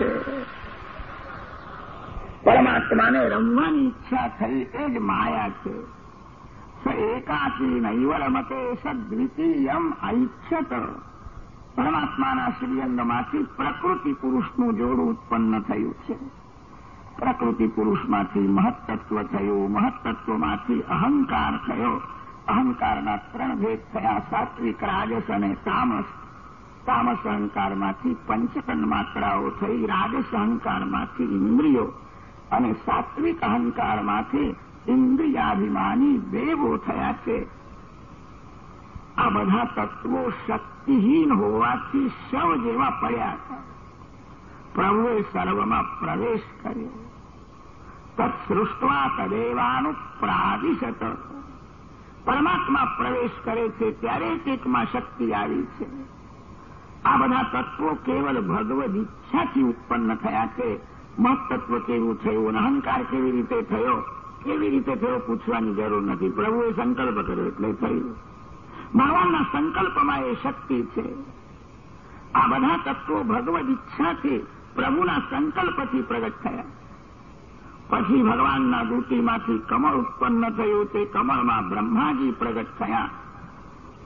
છે. પરમાત્માને રમવાની ઈચ્છા થઈ એ જ માયા છે. એકાકી નૈવ રમતે સદ્વિતીયમ ઐચ્છત. પરમાત્માના શ્રીઅંગમાંથી પ્રકૃતિ પુરુષનું જોડું ઉત્પન્ન થયું છે. પ્રકૃતિ પુરુષમાંથી મહત્તત્વ થયું, મહત્તત્વમાંથી અહંકાર થયો. અહંકારના ત્રણ ભેદ થયા, સાત્વિક, રાજસ અને તામસ. તામસ અહંકારમાંથી પંચકન માત્રાઓ થઈ રાજસ અહંકારમાંથી ઇન્દ્રિયો અને સાત્વિક અહંકારમાંથી ઇન્દ્રિયાભિમાની દેવો થયા છે. આ બધા તત્વો શક્તિહીન હોવાથી શવ જેવા પડ્યા હતા પ્રભુએ સર્વમાં પ્રવેશ કર્યો. તત્સૃષ્ટવા તદેવાનું પ્રાદિશત. પરમાત્મા પ્રવેશ કરે છે, ત્યારે એકમાં શક્તિ આવી છે. આ બધા તત્વો કેવલ ભગવદ ઈચ્છાથી ઉત્પન્ન થયા છે. મહત્તત્વ કેવું થયું અહંકાર કેવી રીતે થયો? કેવી રીતે થયો પૂછવાની જરૂર નથી. પ્રભુએ સંકલ્પ કર્યો એટલે થયું. ભગવાનના સંકલ્પમાં એ શક્તિ છે. આ બધા તત્વો ભગવદ ઈચ્છાથી પ્રભુના સંકલ્પથી પ્રગટ થયા. પછી ભગવાનના દૂતીમાંથી કમળ ઉત્પન્ન થયું. તે કમળમાં બ્રહ્માજી પ્રગટ થયા.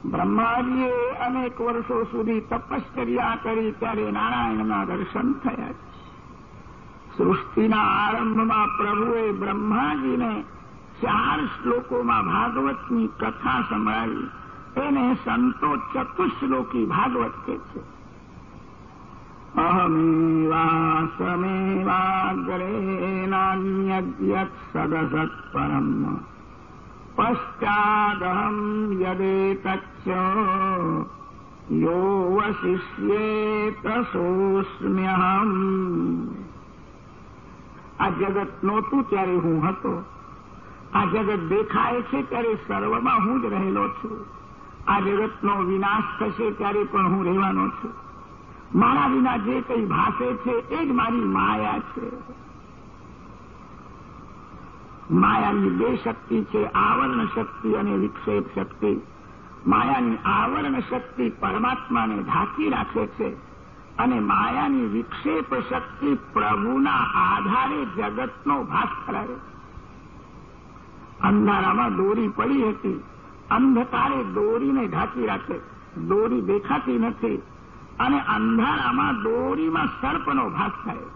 બ્રહ્માજીએ અનેક વર્ષો સુધી તપશ્ચર્યા કરી ત્યારે નારાયણના દર્શન થયા સૃષ્ટિના આરંભમાં પ્રભુએ બ્રહ્માજીને ચાર શ્લોકોમાં ભાગવતની કથા સંભળાવી. એને સંતો ચતુશ્લોકી ભાગવત કે છે. અહમેવાસમેવાગ્રેનાન્યદ્યત સદસત્પરમ યદેતચ્ચ યો વશિષ્યેત સોસ્મ્યહમ આ જગત નહોતું ત્યારે હું હતો. આ જગત દેખાય છે ત્યારે સર્વમાં હું જ રહેલો છું. આ જગતનો વિનાશ થશે ત્યારે પણ હું રહેવાનો છું. મારા વિના જે કંઈ ભાષે છે, એ જ મારી માયા છે. માયાની બે શક્તિ છે, આવરણ શક્તિ અને વિક્ષેપ શક્તિ. માયાની આવરણ શક્તિ પરમાત્માને ઢાંકી રાખે છે અને માયાની વિક્ષેપ શક્તિ પ્રભુના આધારે જગતનો ભાસ કરાવે અંધારામાં દોરી પડી હતી, અંધકારે દોરીને ઢાંકી રાખે, દોરી દેખાતી નથી અને અંધારામાં દોરીમાં સર્પનો ભાસ થાય.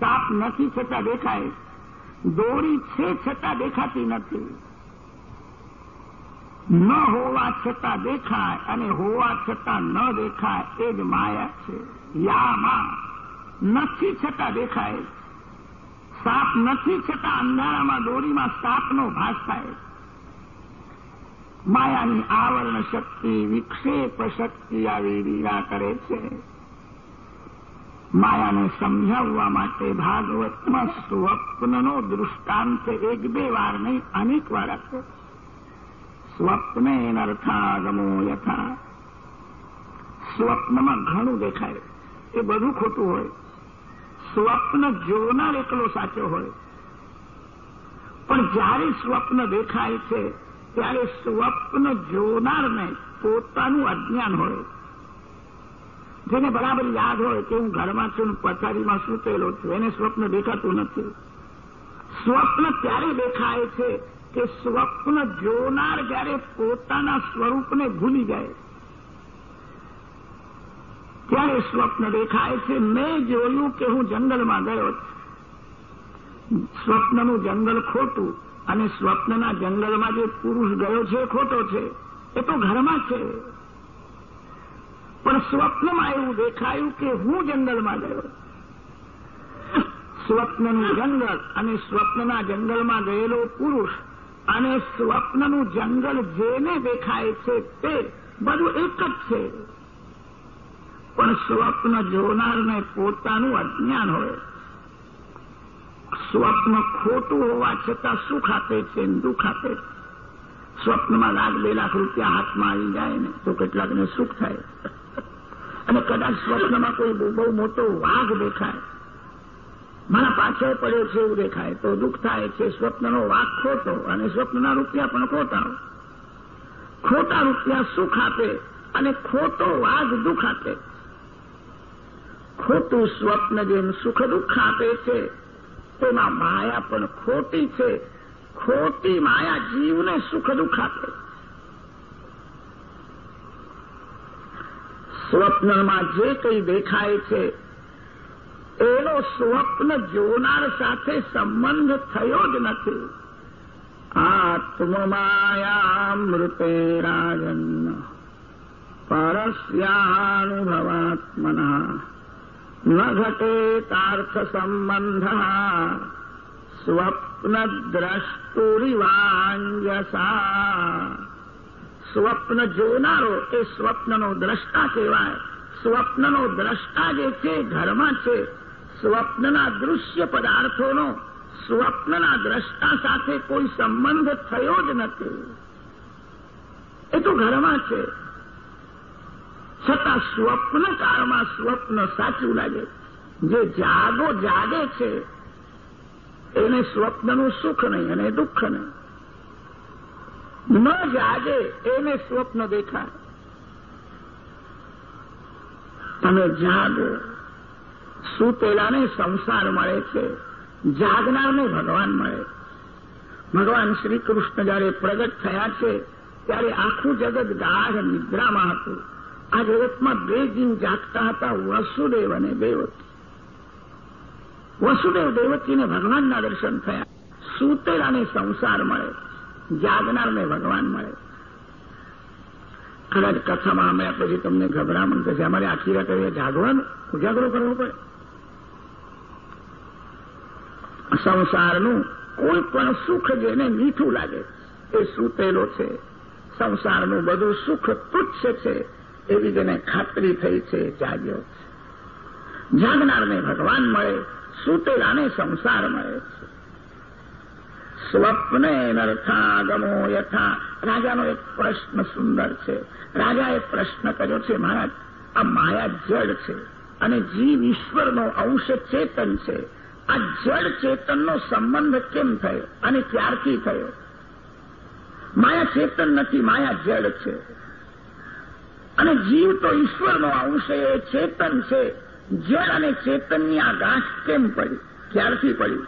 સાપ નથી છતાં દેખાય દોરી છે છતાં દેખાતી નથી. ન હોવા છતાં દેખાય અને હોવા છતાં ન દેખાય એ જ માયા છે. યામાં નથી છતાં દેખાય. સાપ નથી છતાં અંધારામાં દોરીમાં સાપનો ભાસ થાય. માયાની આવરણ શક્તિ વિક્ષેપ શક્તિ આવી લીલા કરે છે. માયાને સમજાવવા માટે ભાગવતમાં સ્વપ્નનો દૃષ્ટાંત એક બે વાર નહીં, અનેક વાર આપ્યો. સ્વપ્ને નર્થાગમો યથા. સ્વપ્નમાં ઘણું દેખાય. એ બધું ખોટું હોય. સ્વપ્ન જોનાર એકલો સાચો હોય. પણ જ્યારે સ્વપ્ન દેખાય છે, ત્યારે સ્વપ્ન જોનારને પોતાનું અજ્ઞાન હોય. જેને બરાબર યાદ હોય કે હું ઘરમાં છું પથારીમાં સૂતેલો છું, એને સ્વપ્ન દેખાતું નથી. સ્વપ્ન ત્યારે દેખાય છે કે સ્વપ્ન જોનાર જ્યારે પોતાના સ્વરૂપને ભૂલી જાય. ત્યારે સ્વપ્ન દેખાય છે, મેં જોયું કે હું જંગલમાં ગયો સ્વપ્નનું જંગલ ખોટું અને સ્વપ્નના જંગલમાં જે પુરુષ ગયો છે ખોટો છે. એ તો ઘરમાં છે. પણ સ્વપ્નમાં એવું દેખાયું કે હું જંગલમાં ગયો. સ્વપ્નનું જંગલ અને સ્વપ્નના જંગલમાં ગયેલો પુરુષ અને સ્વપ્નનું જંગલ જેને દેખાય છે તે બધું એક જ છે. પણ સ્વપ્ન જોનારને પોતાનું અજ્ઞાન હોય. સ્વપ્ન ખોટું હોવા છતાં સુખ આપે છે દુઃખ આપે. સ્વપ્નમાં લાખ બે લાખ રૂપિયા હાથમાં આવી જાય ને તો કેટલાકને સુખ થાય. અને કદાચ સ્વપ્નમાં કોઈ બહુ મોટો વાઘ દેખાય. મારા પાછળ પડ્યો છે એવું દેખાય. તો દુઃખ થાય છે. સ્વપ્નનો વાઘ ખોટો અને સ્વપ્નના રૂપિયા પણ ખોટા. ખોટા રૂપિયા સુખ આપે અને ખોટો વાઘ દુઃખ આપે. ખોટું સ્વપ્ન જેમ સુખ દુઃખ આપે છે, તેમાં માયા પણ ખોટી છે. ખોટી માયા જીવને સુખ દુઃખ આપે. સ્વપ્નમાં જે કંઈ દેખાય છે, એનો સ્વપ્ન જોનાર સાથે સંબંધ થયો જ નથી. આત્મમાયામૃતે રાજન, પરસ્યાનુભવાત્મના, ન ઘટેતાર્થ સંબંધ સ્વપ્નદ્રષ્ટુરિવાંજસા સ્વપ્ન જોનારો એ સ્વપ્નનો દ્રષ્ટા કહેવાય. સ્વપ્નનો દ્રષ્ટા જે છે ઘરમાં છે. સ્વપ્નના દૃશ્ય પદાર્થોનો સ્વપ્નના દ્રષ્ટા સાથે કોઈ સંબંધ થયો જ નથી. એ તો ઘરમાં છે. છતાં સ્વપ્નકાળમાં સ્વપ્ન સાચું લાગે. જે જાગો જાગે છે, એને સ્વપ્નનું સુખ નહીં અને દુઃખ નહીં. ન જાગે એને સ્વપ્ન દેખાય. તમે જાગો. સુતેલાને સંસાર મળે છે? જાગનારને ભગવાન મળે. ભગવાન શ્રી કૃષ્ણ જયારે પ્રગટ થયા છે, ત્યારે આખું જગત ગાઢ નિદ્રામાં હતું. આ જગતમાં બે જીવ જાગતા હતા, વસુદેવ અને દેવકી. વસુદેવ, દેવકીને ભગવાનના દર્શન થયા. સુતેલાને સંસાર મળે? જાગનારને ભગવાન મળે. કદાચ કથામાં અમે પછી તમને ગભરામણ થશે અમારે આખી રાત જાગવાનું, ઉજાગરો કરવો પડે. સંસારનું કોઈ પણ સુખ જેને મીઠું લાગે, એ સૂતેલો છે. સંસારનું બધું સુખ તુચ્છ છે, એવી જેને ખાતરી થઈ છે, જાગ્યો જાગનારને ભગવાન મળે, સૂતેલાને સંસાર મળે. છે સ્વપ્ને નર્થાગમો યથા રાજાનો એક પ્રશ્ન સુંદર છે રાજાએ પ્રશ્ન કર્યો છે મહારાજ આ માયા જડ છે અને જીવ ઈશ્વરનો અંશ ચેતન છે આ જળ ચેતનનો સંબંધ કેમ થયો અને ક્યારથી થયો? માયા ચેતન નથી, માયા જડ છે. અને જીવ તો ઈશ્વરનો અંશ એ ચેતન છે. જડ અને ચેતનની આ ગાંઠ કેમ પડી? ક્યારથી પડી?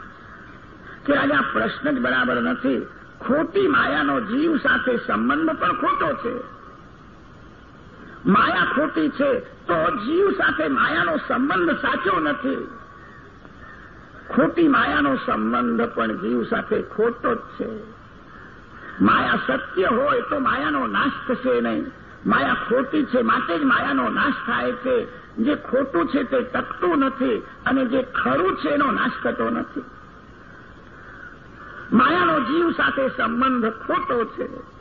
કે આજે પ્રશ્ન જ બરાબર નથી. ખોટી માયાનો જીવ સાથે સંબંધ પણ ખોટો છે. માયા ખોટી છે તો જીવ સાથે માયાનો સંબંધ સાચો નથી. ખોટી માયાનો સંબંધ પણ જીવ સાથે ખોટો જ છે. માયા સત્ય હોય તો માયાનો નાશ થશે નહીં. માયા ખોટી છે માટે જ માયાનો નાશ થાય છે. જે ખોટું છે તે ટકતું નથી અને જે ખરું છે એનો નાશ થતો નથી. માયાનો જીવ સાથે સંબંધ ખોટો છે.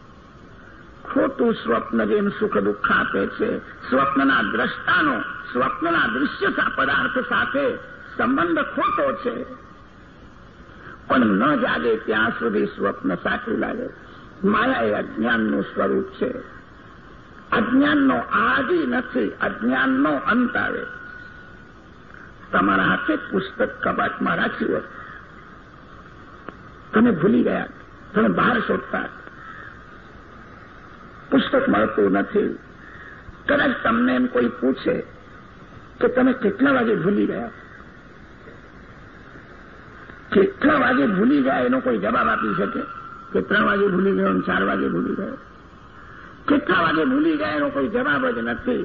ખોટું સ્વપ્ન જેમ સુખ દુઃખ આપે છે, સ્વપ્નના દ્રષ્ટાનો, સ્વપ્નના દૃશ્ય પદાર્થ સાથે સંબંધ ખોટો છે. પણ ન જાગે ત્યાં સુધી સ્વપ્ન સાચું લાગે. માયા એ અજ્ઞાનનું સ્વરૂપ છે. અજ્ઞાનનો આદિ નથી, અજ્ઞાનનો અંત આવે. તમારા હાથે પુસ્તક કબાટમાં રાખ્યું હતું તમે ભૂલી ગયા તમે બહાર શોધતા પુસ્તક મળતું નથી કદાચ તમને એમ કોઈ પૂછે કે તમે કેટલા વાગે ભૂલી ગયા કેટલા વાગે ભૂલી ગયા એનો કોઈ જવાબ આપી શકે કે ત્રણ વાગે ભૂલી ગયો ચાર વાગે ભૂલી ગયો કેટલા વાગે ભૂલી ગયા એનો કોઈ જવાબ જ નથી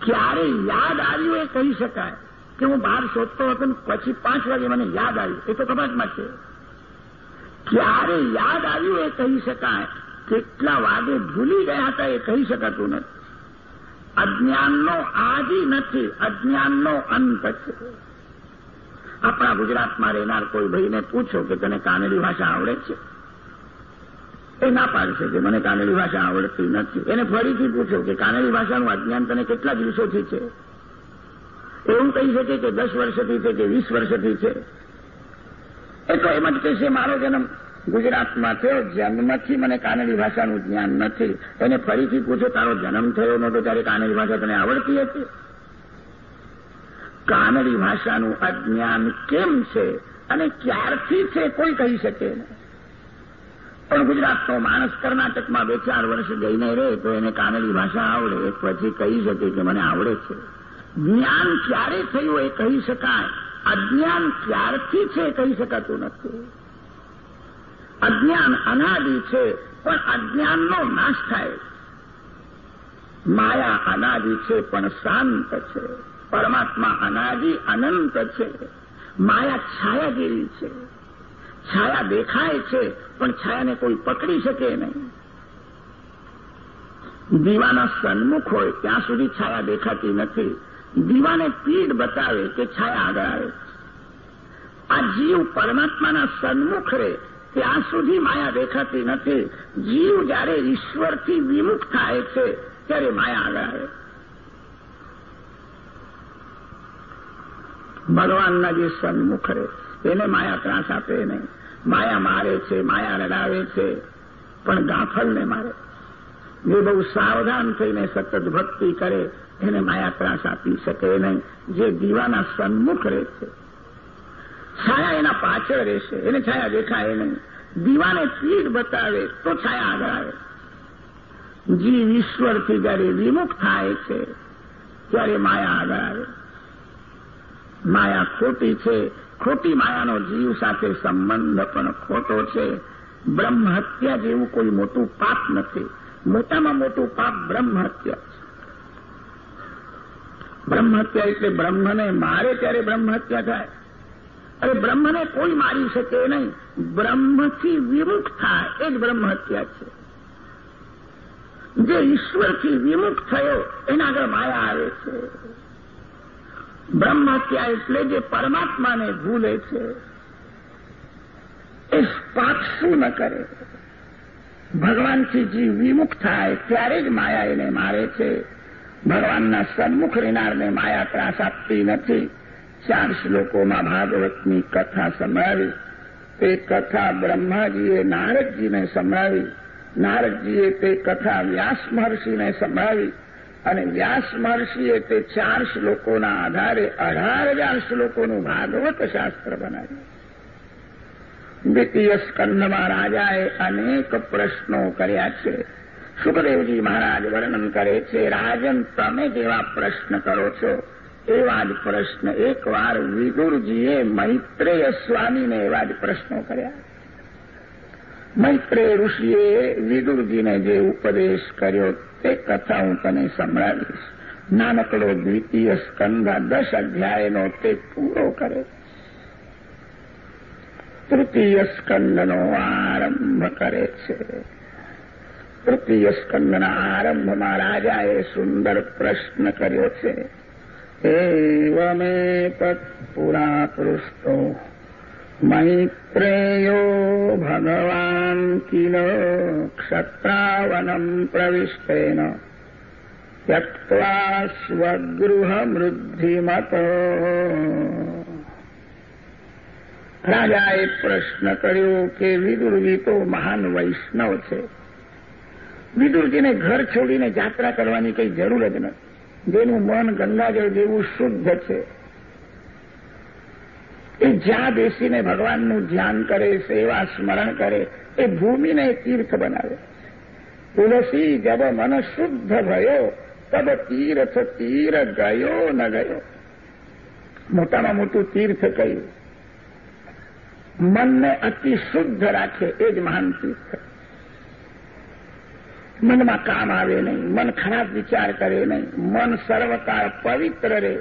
ક્યારે યાદ આવ્યું એ કહી શકાય કે હું બહાર શોધતો હતો પછી પાંચ વાગે મને યાદ આવ્યું એ તો કબાટમાં છે ક્યારે યાદ આવ્યું એ કહી શકાય. કેટલા વાગે ભૂલી ગયા હતા એ કહી શકાતું નથી. અજ્ઞાનનો આદિ નથી, અજ્ઞાનનો અંત છે. આપણા ગુજરાતમાં રહેનાર કોઈ ભાઈને પૂછો કે તને કાનેરી ભાષા આવડે છે? એ ના પાડશે કે મને કાનેરી ભાષા આવડતી નથી. એને ફરીથી પૂછો કે કાનેરી ભાષાનું અજ્ઞાન તને કેટલા દિવસોથી છે? એવું કહી શકે કે દસ વર્ષથી છે કે વીસ વર્ષથી છે? એ તો એમ જ કહેશે મારો જન્મ ગુજરાતમાં થયો, જન્મથી મને કાનડી ભાષાનું જ્ઞાન નથી. એને ફરીથી પૂછો, તારો જન્મ થયો નહોતો ત્યારે કાનડી ભાષા તને આવડતી હતી કાનડી ભાષાનું અજ્ઞાન કેમ છે? અને ક્યારથી છે, કોઈ કહી શકે? નહીં પણ ગુજરાતનો માણસ કર્ણાટકમાં બે ચાર વર્ષ જઈને રહે, તો એને કાનડી ભાષા આવડે. પછી કહી શકે કે મને આવડે છે. જ્ઞાન ક્યારે થયું એ કહી શકાય? અજ્ઞાન ક્યારથી છે કહી શકાતું નથી. અજ્ઞાન અનાદિ છે, પણ અજ્ઞાનનો નાશ થાય. માયા અનાદિ છે, પણ શાંત છે. પરમાત્મા અનાદિ અનંત છે. માયા છાયા જેવી છે. છાયા દેખાય છે, પણ છાયાને કોઈ પકડી શકે નહીં. દીવાના સન્મુખ હોય, ત્યાં સુધી છાયા દેખાતી નથી. દીવાને પીડ બતાવે કે છાયા આગળ આવે. આ જીવ પરમાત્માના સન્મુખ રહે, ત્યાં સુધી માયા દેખાતી નથી. જીવ જ્યારે ઈશ્વરથી વિમુખ થાય છે, ત્યારે માયા આગળ આવે. ભગવાનના જે સન્મુખ રહે, એને માયા ત્રાસ આપે નહીં. માયા મારે છે, માયા રડાવે છે, પણ ગાફલને મારે. જે બહુ સાવધાન થઈને સતત ભક્તિ કરે એને માયા ત્રાસ આપી શકે નહીં જે દીવાના સન્મુખ રહે છાયા એના પાછળ રહેશે. એને છાયા દેખાય નહીં. દીવાને પીઠ બતાવે તો છાયા આગળ આવે. જીવ ઈશ્વરથી જયારે વિમુખ થાય છે, ત્યારે માયા આગળ આવે. માયા ખોટી છે. ખોટી માયાનો જીવ સાથે સંબંધ પણ ખોટો છે. બ્રહ્મ હત્યા જેવું કોઈ મોટું પાપ નથી. મોટામાં મોટું પાપ બ્રહ્મ હત્યા છે. બ્રહ્મ હત્યા એટલે બ્રહ્મને મારે ત્યારે બ્રહ્મહત્યા થાય. અરે બ્રહ્મને કોઈ મારી શકે નહીં. બ્રહ્મથી વિમુખ થાય, એ જ બ્રહ્મહત્યા છે. જે ઈશ્વરથી વિમુખ થયો, એના આગળ માયા આવે છે. બ્રહ્મહત્યા એટલે જે પરમાત્માને ભૂલે છે, એ પાછું ન કરે? ભગવાનથી જીવ વિમુખ થાય, ત્યારે જ માયા એને મારે છે. ભગવાનના સન્મુખ રહેનારને માયા ત્રાસ આપતી નથી. ચાર શ્લોકોમાં ભાગવતની કથા સંભળાવી. તે કથા બ્રહ્માજીએ નારદજીને સંભળાવી. નારદજીએ તે કથા વ્યાસ મહર્ષિને સંભળાવી. અને વ્યાસ મહર્ષિએ તે ચાર શ્લોકોના આધારે અઢાર હજાર શ્લોકોનું ભાગવત શાસ્ત્ર બનાવ્યું. દ્વિતીય સ્કંદમાં રાજાએ અનેક પ્રશ્નો કર્યા છે. સુખદેવજી મહારાજ વર્ણન કરે છે, રાજન, તમે જેવા પ્રશ્ન કરો છો, એવા જ પ્રશ્ન એકવાર વિદુરજીએ મૈત્રેય સ્વામીને એવા જ પ્રશ્નો કર્યા. મૈત્રેય ઋષિએ વિદુરજીને જે ઉપદેશ કર્યો તે કથા હું તને સંભળાવીશ. નાનકડો દ્વિતીય સ્કંદ દસ અધ્યાયનો તે પૂરો કરે. તૃતીય સ્કંદનો આરંભ કરે છે. તૃતીય સ્કંદના આરંભમાં રાજાએ સુંદર પ્રશ્ન કર્યો છે એવમે તત્પુરા પૃષ્ટો મૈત્રેયો ભગવાન કિલ ક્ષત્રાવનમ પ્રવિષ્ટેન ત્યક્વા સ્વગૃહમૃદ્ધિમત રાજાએ પ્રશ્ન કર્યો કે વિદુરજી તો મહાન વૈષ્ણવ છે વિદુરજીને ઘર છોડીને યાત્રા કરવાની કંઈ જરૂર જ નથી. જેનું મન ગંગાજળ જેવું શુદ્ધ છે. એ જ્યાં બેસીને ભગવાનનું ધ્યાન કરે, સેવા સ્મરણ કરે, એ ભૂમિને તીર્થ બનાવે. તુલસી જબ મન શુદ્ધ ભયો, તબ તીર્થ તીર ગયો ન ગયો. મોટામાં મોટું તીર્થ કહ્યું. મનને અતિ શુદ્ધ રાખે એ જ મહાન તીર્થ. મનમાં કામ આવે નહીં, મન ખરાબ વિચાર કરે નહીં, મન સર્વકાળ પવિત્ર રહે.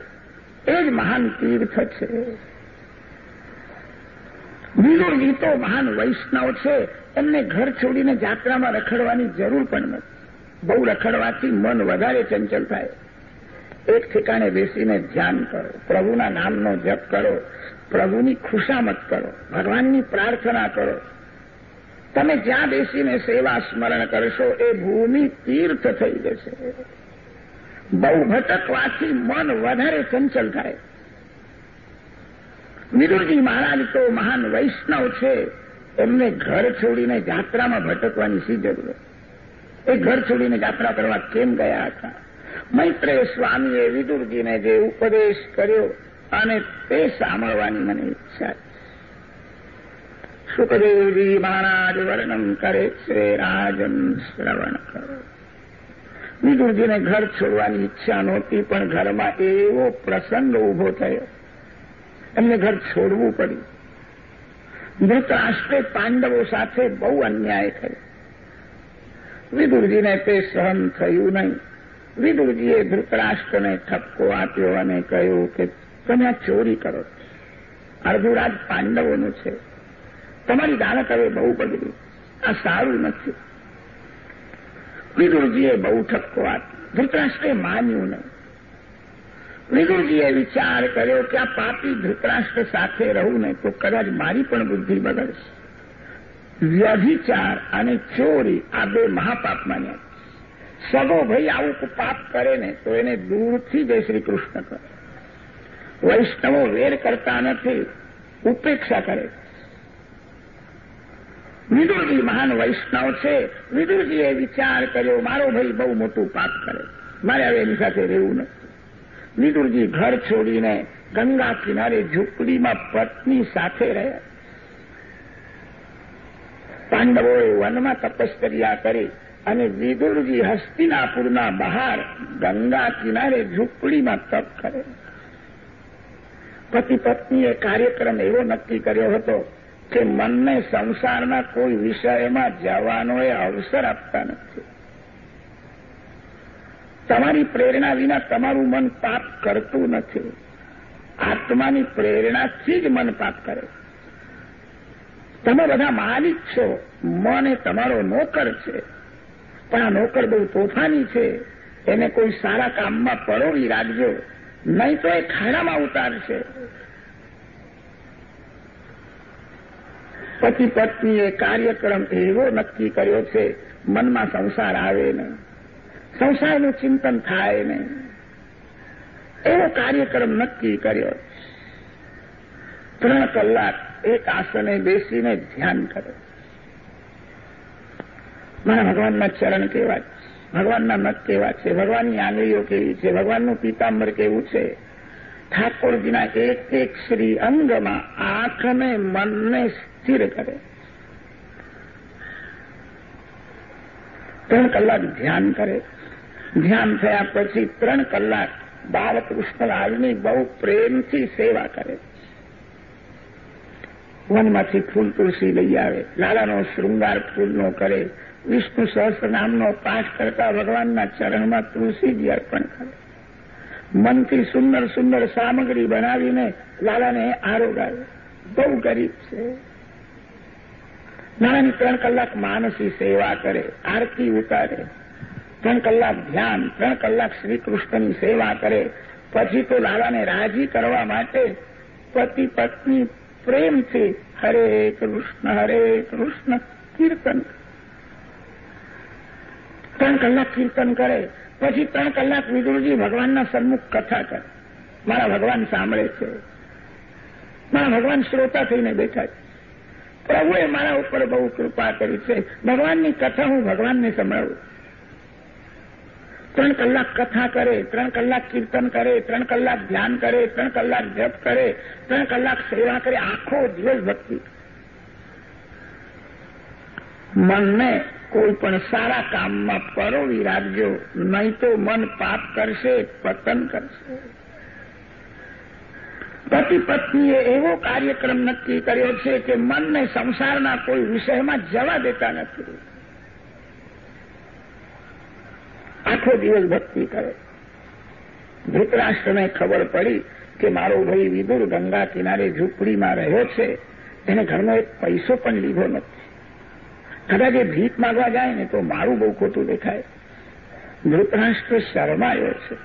એ જ મહાન તીર્થ છે. બીજો તો મહાન વૈષ્ણવ છે, એમને ઘર છોડીને જાત્રામાં રખડવાની જરૂર પણ નથી. બહુ રખડવાથી મન વધારે ચંચલ થાય. એક ઠેકાણે બેસીને ધ્યાન કરો, પ્રભુના નામનો જપ કરો, પ્રભુની ખુશામત કરો, ભગવાનની પ્રાર્થના કરો. તમે જ્યાં બેસીને સેવા સ્મરણ કરશો, એ ભૂમિ તીર્થ થઈ જશે. બહુ ભટકવાથી મન વધારે ચંચલ થાય. વિદુરજી મહારાજ તો મહાન વૈષ્ણવ છે. એમને ઘર છોડીને જાત્રામાં ભટકવાની શી જરૂર? એ ઘર છોડીને જાત્રા કરવા કેમ ગયા હતા? મૈત્રેય સ્વામીએ વિદુરજીને જે ઉપદેશ કર્યો અને તે સાંભળવાની મને ઈચ્છા સુખદેવજી મહારાજ વર્ણન કરે છે રાજન શ્રવણ કરો ઘર છોડવાની ઈચ્છા નહોતી, પણ ઘરમાં એવો પ્રસંગ ઊભો થયો. એમને ઘર છોડવું પડ્યું. ધૃતરાષ્ટ્રે પાંડવો સાથે બહુ અન્યાય થયો. વિદુરજીને તે સહન થયું નહીં. વિદુરજીએ ધૃતરાષ્ટ્રને ઠપકો આપ્યો અને કહ્યું કે તમે ચોરી કરો અર્ધુરાજ રાજ પાંડવોનું છે. તમારી દાનત હવે બહુ બગડી. આ સારું નથી. વિદુરજીએ બહુ ઠપકો આપ્યો. ધૃતરાષ્ટ્રે માન્યું નહીં. વિદુરજીએ વિચાર કર્યો કે આ પાપી ધૃતરાષ્ટ્ર સાથે રહું ને તો કદાચ મારી પણ બુદ્ધિ બગડશે. વ્યભિચાર અને ચોરી આ બે મહાપાપ માન્યા. સગો ભાઈ આવું પાપ કરે ને તો એને દૂરથી જય શ્રી કૃષ્ણ કરે વૈષ્ણવો વેર કરતા નથી, ઉપેક્ષા કરે. વિદુરજી મહાન વૈષ્ણવ છે. વિદુરજીએ વિચાર કર્યો, મારો ભાઈ બહુ મોટું પાપ કરે. મારે હવે એની સાથે રહેવું નથી. વિદુરજી ઘર છોડીને ગંગા કિનારે ઝૂંપડીમાં પત્ની સાથે રહ્યા. પાંડવોએ વનમાં તપશ્ચર્યા કરી અને વિદુરજી હસ્તિનાપુરના બહાર ગંગા કિનારે ઝૂંપડીમાં તપ કરે. પતિ પત્નીએ કાર્યક્રમ એવો નક્કી કર્યો હતો કે મનને સંસારના કોઈ વિષયમાં જવાનો એ અવસર આપતા નથી. તમારી પ્રેરણા વિના તમારું મન પાપ કરતું નથી. આત્માની પ્રેરણાથી જ મન પાપ કરે. તમે બધા માલિક છો. મન એ તમારો નોકર છે. પણ આ નોકર બહુ તોફાની છે. એને કોઈ સારા કામમાં પરોવી રાખજો. નહીં તો એ ખાડામાં ઉતારશે. પતિ પત્નીએ કાર્યક્રમ એવો નક્કી કર્યો છે, મનમાં સંસાર આવે નહીં. સંસારનું ચિંતન થાય નહીં. એવો કાર્યક્રમ નક્કી કર્યો. ત્રણ કલાક એક આસને બેસીને ધ્યાન કરે. મારા ભગવાનના ચરણ કેવા છે? ભગવાનના મત કેવા છે? ભગવાનની આંગળીઓ કેવી છે? ભગવાનનું પીતાંબર કેવું છે? ઠાકોરજીના એક એક શ્રી અંગમાં આંખને મનને સ્થિર કરે ત્રણ કલાક ધ્યાન કરે ધ્યાન થયા પછી ત્રણ કલાક બાલકૃષ્ણલાલની બહુ પ્રેમથી સેવા કરે વનમાંથી ફૂલ તુલસી લઈ આવે લાલાનો શૃંગાર ફૂલનો કરે વિષ્ણુ સહસ્ર નામનો પાઠ કરતા ભગવાનના ચરણમાં તુલસીજી અર્પણ કરે મનથી સુંદર સુંદર સામગ્રી બનાવીને લાલાને આરોગાવે બહુ ગરીબ છે. નાણાની ત્રણ કલાક માનસી સેવા કરે, આરતી ઉતારે, ત્રણ કલાક ધ્યાન, ત્રણ કલાક શ્રી સેવા કરે. પછી તો લાલાને રાજી કરવા માટે પતિ પત્ની પ્રેમથી હરે કૃષ્ણ હરે કૃષ્ણ કીર્તન. ત્રણ કલાક કીર્તન કરે પછી ત્રણ કલાક વિદુરજી ભગવાનના સન્મુખ કથા કરે. મારા ભગવાન સાંભળે છે. મારા ભગવાન શ્રોતા થઈને બેઠા છે. પ્રભુએ મારા ઉપર બહુ કૃપા કરી છે. ભગવાનની કથા હું ભગવાનને સંભળાવું. ત્રણ કલાક કથા કરે, ત્રણ કલાક કીર્તન કરે, ત્રણ કલાક ધ્યાન કરે, ત્રણ કલાક જપ કરે, ત્રણ કલાક સેવા કરે, આખો દિવસ ભક્તિ. મનને કોઈ પણ સારા કામમાં પરોવી રાખજો. નહીં તો મન પાપ કરશે, પતન કરશે. પતિ પત્નીએ એવો કાર્યક્રમ નક્કી કર્યો છે કે મનને સંસારના કોઈ વિષયમાં જવા દેતા નથી. આખો દિવસ ભક્તિ કરે. ધૃતરાષ્ટ્રને ખબર પડી કે મારો ભાઈ વિદુર ગંગા કિનારે ઝૂંપડીમાં રહ્યો છે. એને ઘરનો એક પૈસો પણ લીધો નથી. કદાચ એ ભીખ માગવા જાય ને તો મારું બહુ ખોટું દેખાય. ધૃતરાષ્ટ્ર શરમાયો છે.